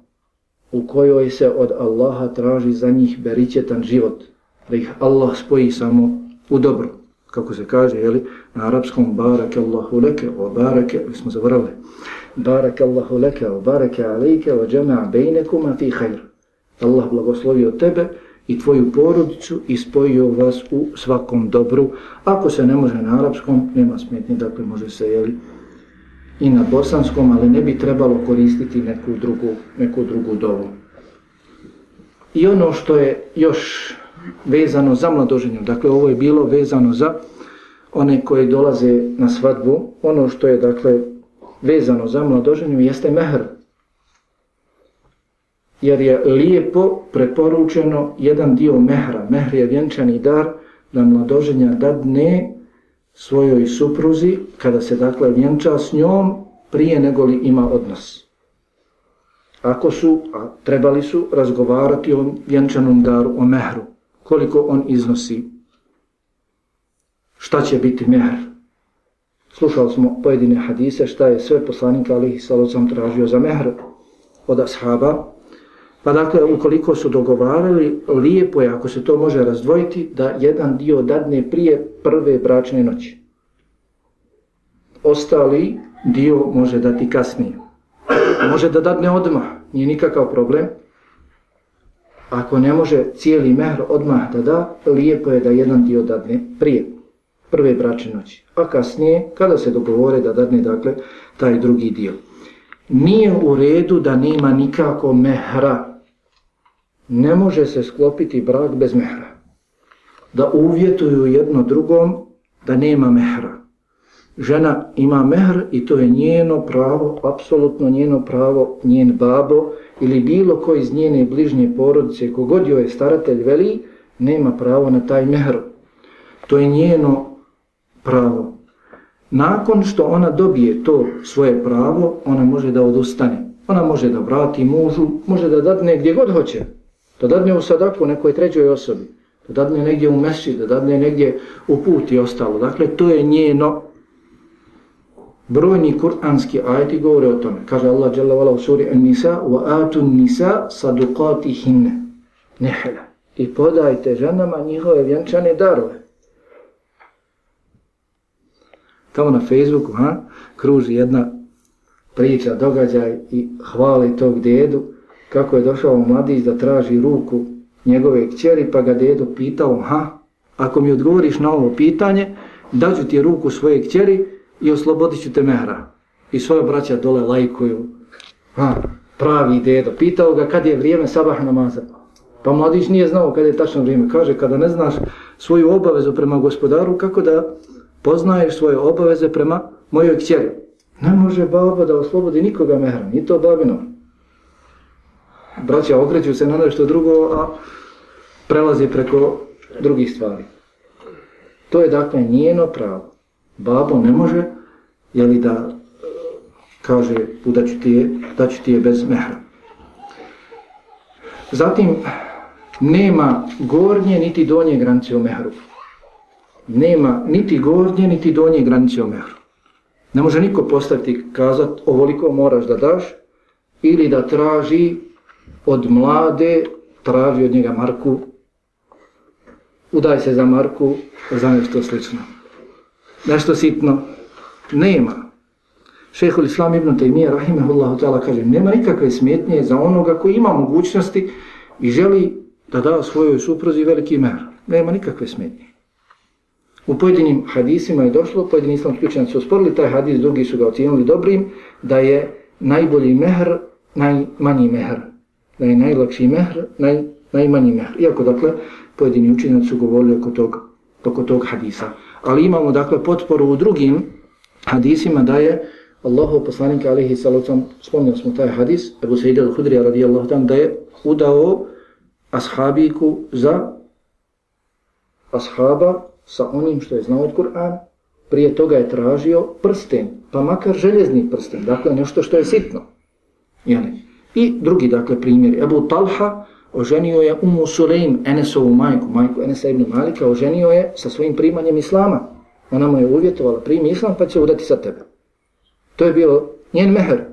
u kojoj se od Allaha traži za njih beričetan život, da ih Allah spoji samo u dobro. Kako se kaže, jeli, na arapskom barake Allahu leke, o barake, mi smo zavrali, barake Allahu leke, o barake alejke, o džema bejnekuma fi hajr. Allah blagoslovio tebe i tvoju porodicu i spojio vas u svakom dobru. Ako se ne može na arapskom, nema smetni, dakle može se, jeli, i na bosanskom, ali ne bi trebalo koristiti neku drugu, neku drugu dovu. I ono što je još vezano za mladoženju, dakle ovo je bilo vezano za one koje dolaze na svadbu, ono što je dakle vezano za mladoženju jeste mehr. Jer je lijepo preporučeno jedan dio mehra, mehr je vjenčani dar da mladoženja dadne svojoj supruzi, kada se dakle vjenča s njom, prije nego li ima odnos. Ako su, a trebali su, razgovarati o vjenčanom daru, o mehru, koliko on iznosi, šta će biti mehr. Slušali smo pojedine hadise, šta je sve poslanik Ali Salocam tražio za mehr od ashaba, Pa dakle, ukoliko su dogovarali, lijepo je, ako se to može razdvojiti, da jedan dio dadne prije prve bračne noći. Ostali dio može dati kasnije. Može da dadne odmah, nije nikakav problem. Ako ne može cijeli mehr odmah da da, lijepo je da jedan dio dadne prije prve bračne noći. A kasnije, kada se dogovore da dadne, dakle, taj drugi dio. Nije u redu da nema nikako mehra, ne može se sklopiti brak bez mehra. Da uvjetuju jedno drugom da nema mehra. žena ima mehr i to je njeno pravo, apsolutno njeno pravo, njen babo ili bilo koji iz njene bližnje porodice, kogod joj je staratelj veli, nema pravo na taj mehr. To je njeno pravo. Nakon što ona dobije to svoje pravo, ona može da odustane. Ona može da vrati mužu, može da dadne gdje god hoće. Da dadne u sadaku nekoj trećoj osobi. Da dadne negdje u mesi, da dadne negdje u put i ostalo. Dakle, to je njeno Brojni kuranski ajeti govore o tome. Kaže Allah Jalla vala u suri An-Nisa wa atu nisa sadukati hinne. I podajte ženama njihove vjenčane darove. Tamo na Facebooku ha, kruži jedna priča, događaj i hvali tog dedu kako je došao mladić da traži ruku njegove kćeri pa ga dedo pitao ha, ako mi odgovoriš na ovo pitanje daću ti ruku svoje kćeri i oslobodit ću te mehra. I svoje braća dole lajkuju. Ha, pravi dedo. Pitao ga kad je vrijeme sabah namaza. Pa mladić nije znao kada je tačno vrijeme. Kaže, kada ne znaš svoju obavezu prema gospodaru, kako da poznaješ svoje obaveze prema mojoj kćeri. Ne može baba da oslobodi nikoga mehra, ni to babino. Braća okreću se na nešto drugo, a prelazi preko drugih stvari. To je dakle njeno pravo. Babo ne može, jeli da e, kaže da ću ti je, da ću ti je bez mehra. Zatim, nema gornje niti donje granice u mehru. Nema niti gornje niti donje granice u mehru. Ne može niko postaviti kazat ovoliko moraš da daš ili da traži od mlade, traži od njega Marku, udaj se za Marku, za nešto slično nešto sitno, nema. Šehol Islam ibn Taymiyyah, rahimahullahu ta'ala, kaže, nema nikakve smetnje za onoga koji ima mogućnosti i želi da da svojoj suprozi veliki mer. Nema nikakve smetnje. U pojedinim hadisima je došlo, pojedini islamski učenjaci su osporili taj hadis, drugi su ga ocijenili dobrim, da je najbolji mehr, najmanji mehr. Da je najlakši mehr, naj, najmanji mehr. Iako, dakle, pojedini učenjaci su govorili oko tog, oko tog hadisa ali imamo dakle potporu u drugim hadisima da je Allahov poslanik alihi salacom, spomnio smo taj hadis, Ebu Sejid al-Hudrija radijallahu tam, da je udao ashabiku za ashaba sa onim što je znao od Kur'an, prije toga je tražio prsten, pa makar željezni prsten, dakle nešto što je sitno. I drugi dakle primjer, Ebu Talha, oženio je Umu Sulejm, Enesovu majku, majku Enesa ibn Malika, oženio je sa svojim primanjem Islama. Ona mu je uvjetovala, primi Islam pa će udati sa tebe. To je bio njen meher.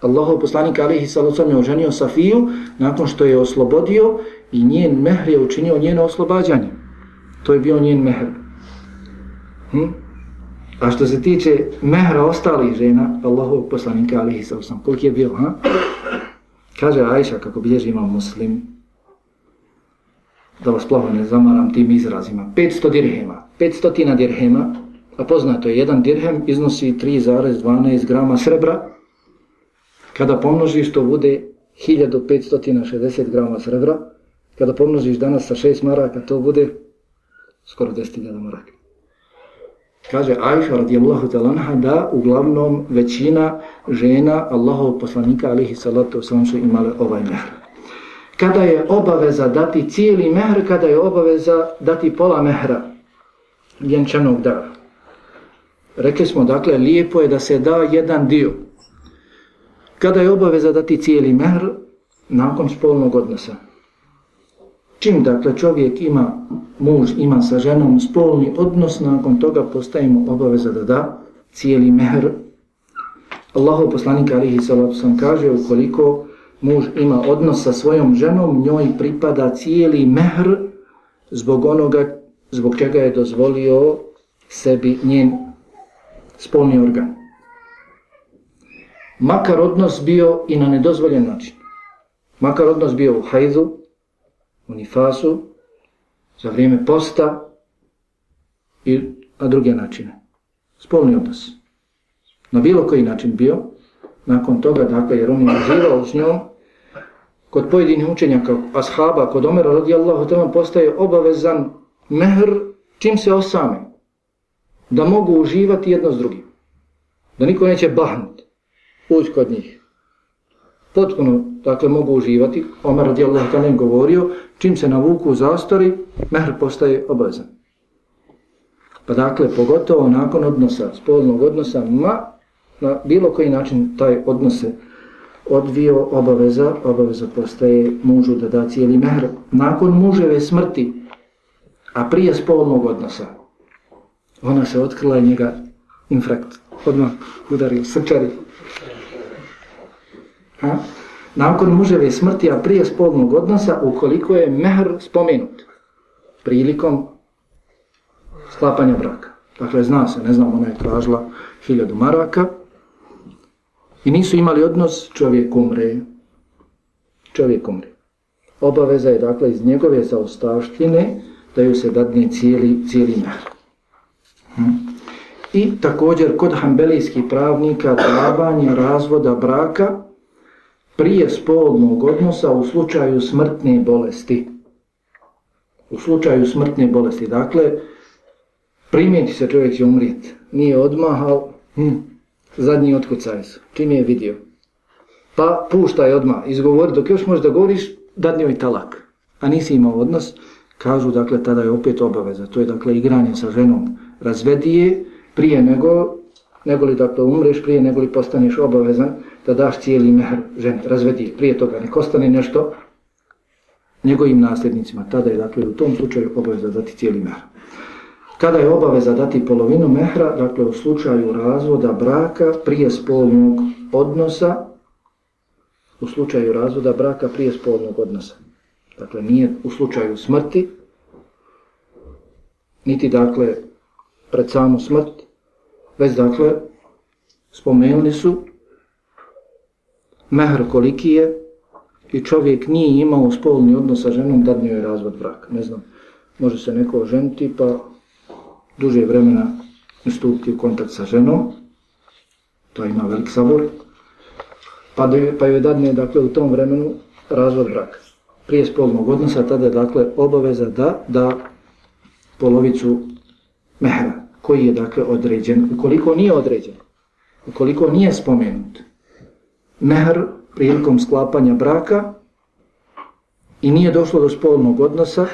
Allahov poslanik alihi sallam je oženio Safiju nakon što je oslobodio i njen mehr je učinio njeno oslobađanje. To je bio njen meher. Hm? A što se tiče mehra ostalih žena, Allahov poslanika alihi sallam, koliko je bio? Ha? Kaže Ajša, kako bilježi imam muslim, da vas plaho ne zamaram tim izrazima, 500 dirhema, 500 dirhema, a poznato je, jedan dirhem iznosi 3,12 grama srebra, kada pomnožiš to bude 1560 grama srebra, kada pomnožiš danas sa 6 maraka, to bude skoro 10.000 maraka. Kaže Ajša radijallahu talanha da uglavnom većina žena Allahov poslanika alihi salatu wasalam su imale ovaj mehr. Kada je obaveza dati cijeli mehr, kada je obaveza dati pola mehra vjenčanog dara. Rekli smo, dakle, lijepo je da se da jedan dio. Kada je obaveza dati cijeli mehr nakon spolnog odnosa. Čim dakle čovjek ima, muž ima sa ženom spolni odnos, nakon toga postajemo obaveza da da cijeli mehr. Allahu poslanik alihi salatu sam kaže ukoliko muž ima odnos sa svojom ženom, njoj pripada cijeli mehr zbog onoga zbog čega je dozvolio sebi njen spolni organ. Makar odnos bio i na nedozvoljen način. Makar odnos bio u hajdu, u nifasu, za vrijeme posta i a druge načine. Spolni odnos. Na bilo koji način bio, nakon toga, dakle, jer on je živao s njom, kod pojedinih učenjaka, ashaba, kod Omera radijallahu tamo postaje obavezan mehr čim se osame. da mogu uživati jedno s drugim. Da niko neće bahnuti, ući kod njih. Potpuno, dakle, mogu uživati. Omer radijallahu ta'ala govorio, čim se navuku zastori, mehr postaje obavezan. Pa dakle, pogotovo nakon odnosa, spolnog odnosa, ma na bilo koji način taj odnos se odvio obaveza, obaveza postaje mužu da da cijeli mehr. Nakon muževe smrti, a prije spolnog odnosa, ona se otkrila i njega infrakt, odmah udario, srčari. Ha? Nakon muževe smrti, a prije spolnog odnosa, ukoliko je mehr spomenut prilikom sklapanja braka. Dakle, zna se, ne znam, ona je tražila hiljadu maraka i nisu imali odnos, čovjek umre. Čovjek umre. Obaveza je, dakle, iz njegove zaostavštine da ju se dadne cijeli, cijeli mehr. Hm. I također, kod hambelijskih pravnika, davanje razvoda braka prije spolnog odnosa u slučaju smrtne bolesti. U slučaju smrtne bolesti. Dakle, primijeti se čovjek će umrijeti. Nije odmahao, hm, zadnji otkucaj su. Čim je vidio? Pa puštaj odmah, izgovori, dok još možeš da govoriš, dadni joj talak. A nisi imao odnos, kažu, dakle, tada je opet obaveza. To je, dakle, igranje sa ženom. Razvedi je prije nego, nego li, dakle, umreš, prije nego li postaneš obavezan da daš cijeli mehr ženi. Razvedi je prije toga, nek ostane nešto njegovim nasljednicima. Tada je, dakle, u tom slučaju obaveza dati cijeli mehr. Kada je obaveza dati polovinu mehra, dakle u slučaju razvoda braka prije spolnog odnosa, u slučaju razvoda braka prije spolnog odnosa. Dakle, nije u slučaju smrti, niti dakle pred samu smrt, već dakle spomenuli su mehr koliki je i čovjek nije imao spolni odnos sa ženom dadnio je razvod braka. Ne znam, može se neko ženiti pa duže vremena stupiti u kontakt sa ženom, to ima velik sabor, pa, da, pa joj dadne dakle, u tom vremenu razvod braka. Prije spolnog odnosa tada je dakle, obaveza da da polovicu mehra, koji je dakle određen, ukoliko nije određen, ukoliko nije spomenut, mehr prilikom sklapanja braka i nije došlo do spolnog odnosa,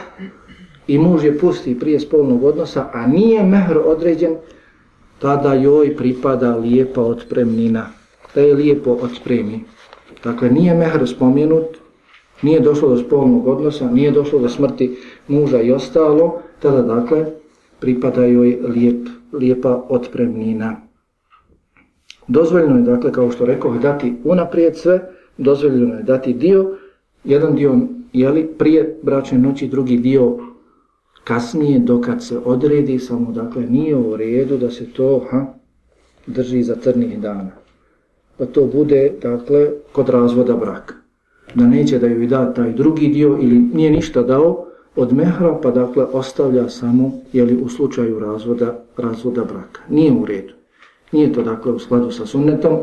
i muž je pusti prije spolnog odnosa, a nije mehr određen, tada joj pripada lijepa otpremnina. Da je lijepo otpremi. Dakle, nije mehr spomenut, nije došlo do spolnog odnosa, nije došlo do smrti muža i ostalo, tada, dakle, pripada joj lijep, lijepa otpremnina. Dozvoljeno je, dakle, kao što rekao, dati unaprijed sve, dozvoljeno je dati dio, jedan dio, jeli, prije bračne noći, drugi dio kasnije dokad se odredi samo dakle nije u redu da se to ha, drži za crnih dana. Pa to bude dakle kod razvoda braka. Da neće da joj da taj drugi dio ili nije ništa dao od mehra pa dakle ostavlja samo jeli u slučaju razvoda razvoda braka. Nije u redu nije to dakle u skladu sa sunnetom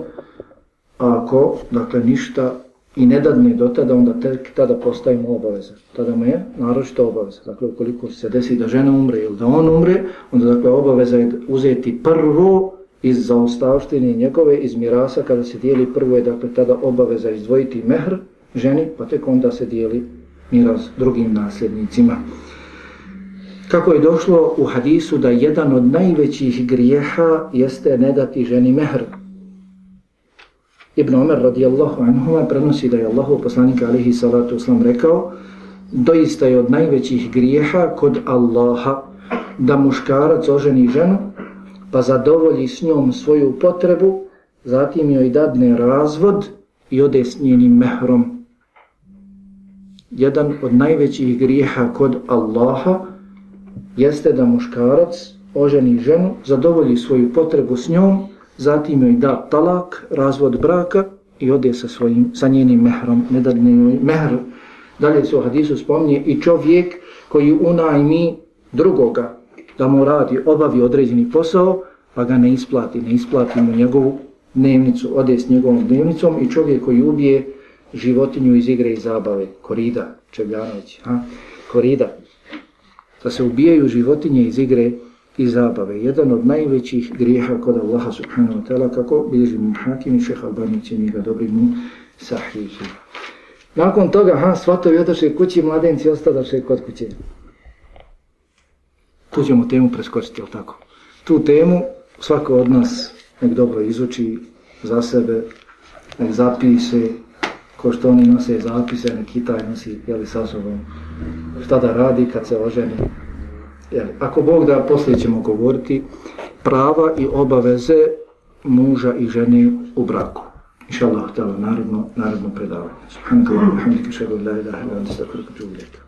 ako dakle ništa i ne dadne do tada, onda tek tada postavimo obaveza. Tada mu je naročito obaveza. Dakle, ukoliko se desi da žena umre ili da on umre, onda dakle obaveza je uzeti prvo iz zaostavštine njegove, iz mirasa, kada se dijeli prvo je dakle tada obaveza izdvojiti mehr ženi, pa tek onda se dijeli miras drugim nasljednicima. Kako je došlo u hadisu da jedan od najvećih grijeha jeste ne dati ženi mehr, Ibn Omer radijallahu anhu prenosi da je Allahu poslanik alihi salatu uslam rekao doista je od najvećih grijeha kod Allaha da muškarac oženi ženu pa zadovolji s njom svoju potrebu zatim joj dadne razvod i ode s njenim mehrom. Jedan od najvećih grijeha kod Allaha jeste da muškarac oženi ženu, zadovolji svoju potrebu s njom zatim joj da talak, razvod braka i ode sa, svojim, sa njenim mehrom, ne da joj mehr. Dalje se u hadisu spomnije i čovjek koji unajmi drugoga da mu radi, obavi određeni posao, pa ga ne isplati, ne isplati mu njegovu dnevnicu, ode s njegovom dnevnicom i čovjek koji ubije životinju iz igre i zabave, korida, Čebljanović, ha? korida, da se ubijaju životinje iz igre i zabave. Jedan od najvećih grijeha kod Allaha subhanahu wa ta'ala, kako bilježi mu hakim i šeha Albani će ga dobri mu sahihi. Nakon toga, ha, svatovi odošli kući, mladenci ostadošli kod kuće. Tu ćemo temu preskočiti, jel tako? Tu temu svako od nas nek dobro izuči za sebe, nek zapise, ko što oni nose zapise, nek i taj nosi, jeli, sa sobom, šta da radi kad se oženi. Jer, ako Bog da, poslije ćemo govoriti prava i obaveze muža i žene u braku. Inša Allah, narodno, narodno predavanje. Subhanakallahu, hamdika, šeru, la ilaha, ilaha, ilaha, ilaha, ilaha, ilaha, ilaha,